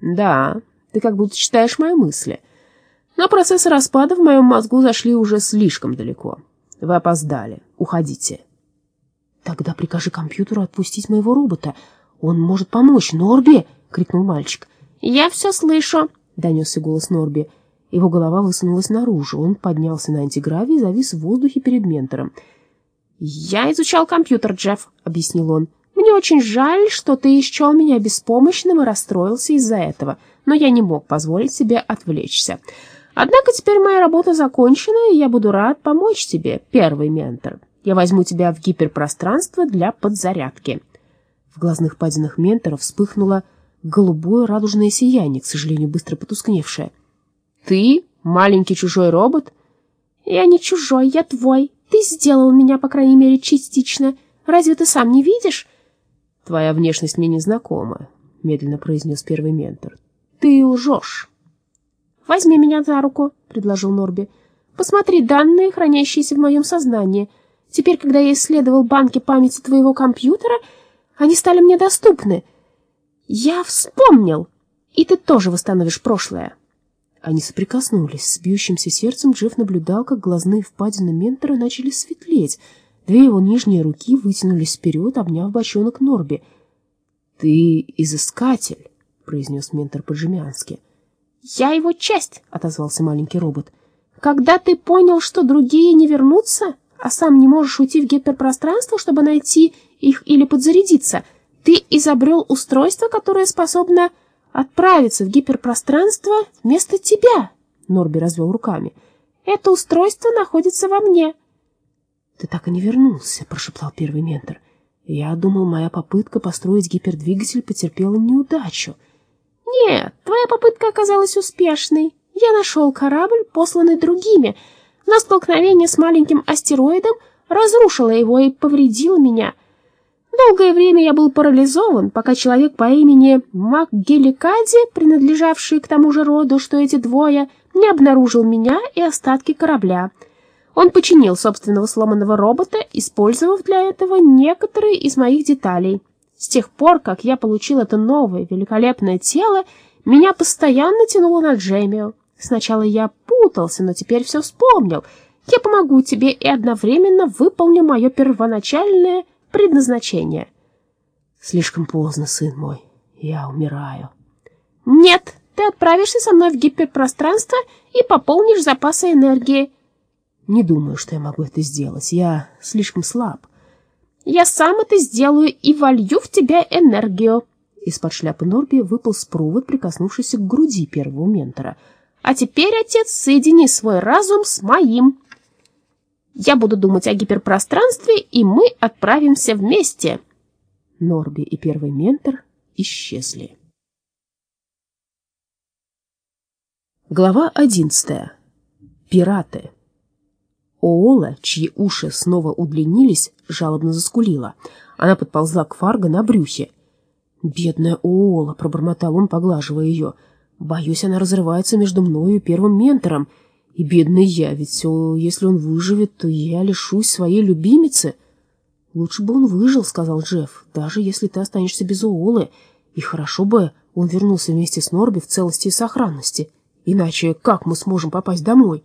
Да, ты как будто читаешь мои мысли. Но процессы распада в моем мозгу зашли уже слишком далеко. Вы опоздали. Уходите. Тогда прикажи компьютеру отпустить моего робота. Он может помочь. Норби! — крикнул мальчик. «Я все слышу!» — донесся голос Норби. Его голова высунулась наружу. Он поднялся на антигравий и завис в воздухе перед ментором. «Я изучал компьютер, Джефф», — объяснил он. «Мне очень жаль, что ты исчел меня беспомощным и расстроился из-за этого, но я не мог позволить себе отвлечься. Однако теперь моя работа закончена, и я буду рад помочь тебе, первый ментор. Я возьму тебя в гиперпространство для подзарядки». В глазных падинах ментора вспыхнуло голубое радужное сияние, к сожалению, быстро потускневшее. «Ты маленький чужой робот?» «Я не чужой, я твой. Ты сделал меня, по крайней мере, частично. Разве ты сам не видишь?» «Твоя внешность мне незнакома», — медленно произнес первый ментор. «Ты лжешь». «Возьми меня за руку», — предложил Норби. «Посмотри данные, хранящиеся в моем сознании. Теперь, когда я исследовал банки памяти твоего компьютера, они стали мне доступны». «Я вспомнил! И ты тоже восстановишь прошлое!» Они соприкоснулись. С бьющимся сердцем Джефф наблюдал, как глазные впадины ментора начали светлеть. Две его нижние руки вытянулись вперед, обняв бочонок Норби. «Ты изыскатель», — произнес ментор по-джемиански. «Я его часть», — отозвался маленький робот. «Когда ты понял, что другие не вернутся, а сам не можешь уйти в гиперпространство, чтобы найти их или подзарядиться, — ты изобрел устройство, которое способно отправиться в гиперпространство вместо тебя, Норби развел руками. Это устройство находится во мне. Ты так и не вернулся, прошептал первый ментор. Я думал, моя попытка построить гипердвигатель потерпела неудачу. Нет, твоя попытка оказалась успешной. Я нашел корабль, посланный другими, но столкновение с маленьким астероидом разрушило его и повредило меня — Долгое время я был парализован, пока человек по имени МакГеликади, принадлежавший к тому же роду, что эти двое, не обнаружил меня и остатки корабля. Он починил собственного сломанного робота, использовав для этого некоторые из моих деталей. С тех пор, как я получил это новое великолепное тело, меня постоянно тянуло на Джемио. Сначала я путался, но теперь все вспомнил. Я помогу тебе и одновременно выполню мое первоначальное предназначение. Слишком поздно, сын мой. Я умираю. Нет, ты отправишься со мной в гиперпространство и пополнишь запасы энергии. Не думаю, что я могу это сделать. Я слишком слаб. Я сам это сделаю и волью в тебя энергию. Из-под шляпы Норби выпал провод, прикоснувшийся к груди первого ментора. А теперь, отец, соедини свой разум с моим. Я буду думать о гиперпространстве, и мы отправимся вместе. Норби и первый ментор исчезли. Глава одиннадцатая. Пираты. Оола, чьи уши снова удлинились, жалобно заскулила. Она подползла к Фарго на брюхе. «Бедная Оола», — пробормотал он, поглаживая ее. «Боюсь, она разрывается между мною и первым ментором». И бедный я, ведь если он выживет, то я лишусь своей любимицы. Лучше бы он выжил, сказал Джефф, даже если ты останешься без Уоллы. И хорошо бы он вернулся вместе с Норби в целости и сохранности. Иначе как мы сможем попасть домой?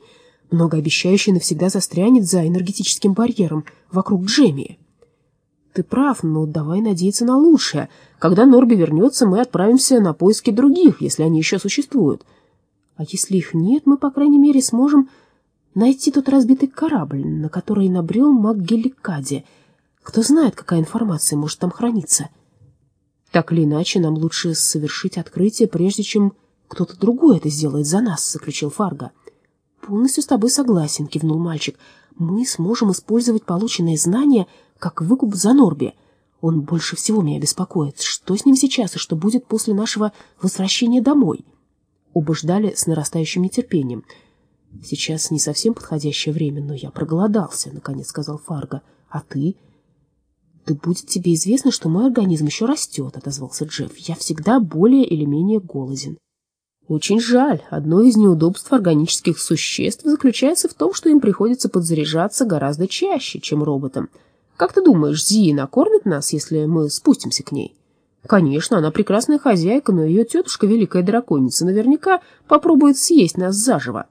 Многообещающий навсегда застрянет за энергетическим барьером вокруг Джемии. Ты прав, но давай надеяться на лучшее. Когда Норби вернется, мы отправимся на поиски других, если они еще существуют. А если их нет, мы, по крайней мере, сможем найти тот разбитый корабль, на который набрел МакГеликади. Кто знает, какая информация может там храниться. Так или иначе, нам лучше совершить открытие, прежде чем кто-то другой это сделает за нас, заключил Фарго. Полностью с тобой согласен, кивнул мальчик. Мы сможем использовать полученные знания как выкуп за Норби. Он больше всего меня беспокоит. Что с ним сейчас и что будет после нашего возвращения домой?» Оба ждали с нарастающим нетерпением. «Сейчас не совсем подходящее время, но я проголодался», — наконец сказал Фарго. «А ты?» «Да будет тебе известно, что мой организм еще растет», — отозвался Джефф. «Я всегда более или менее голоден». «Очень жаль. Одно из неудобств органических существ заключается в том, что им приходится подзаряжаться гораздо чаще, чем роботам. Как ты думаешь, Зи накормит нас, если мы спустимся к ней?» Конечно, она прекрасная хозяйка, но ее тетушка, великая драконица, наверняка попробует съесть нас заживо.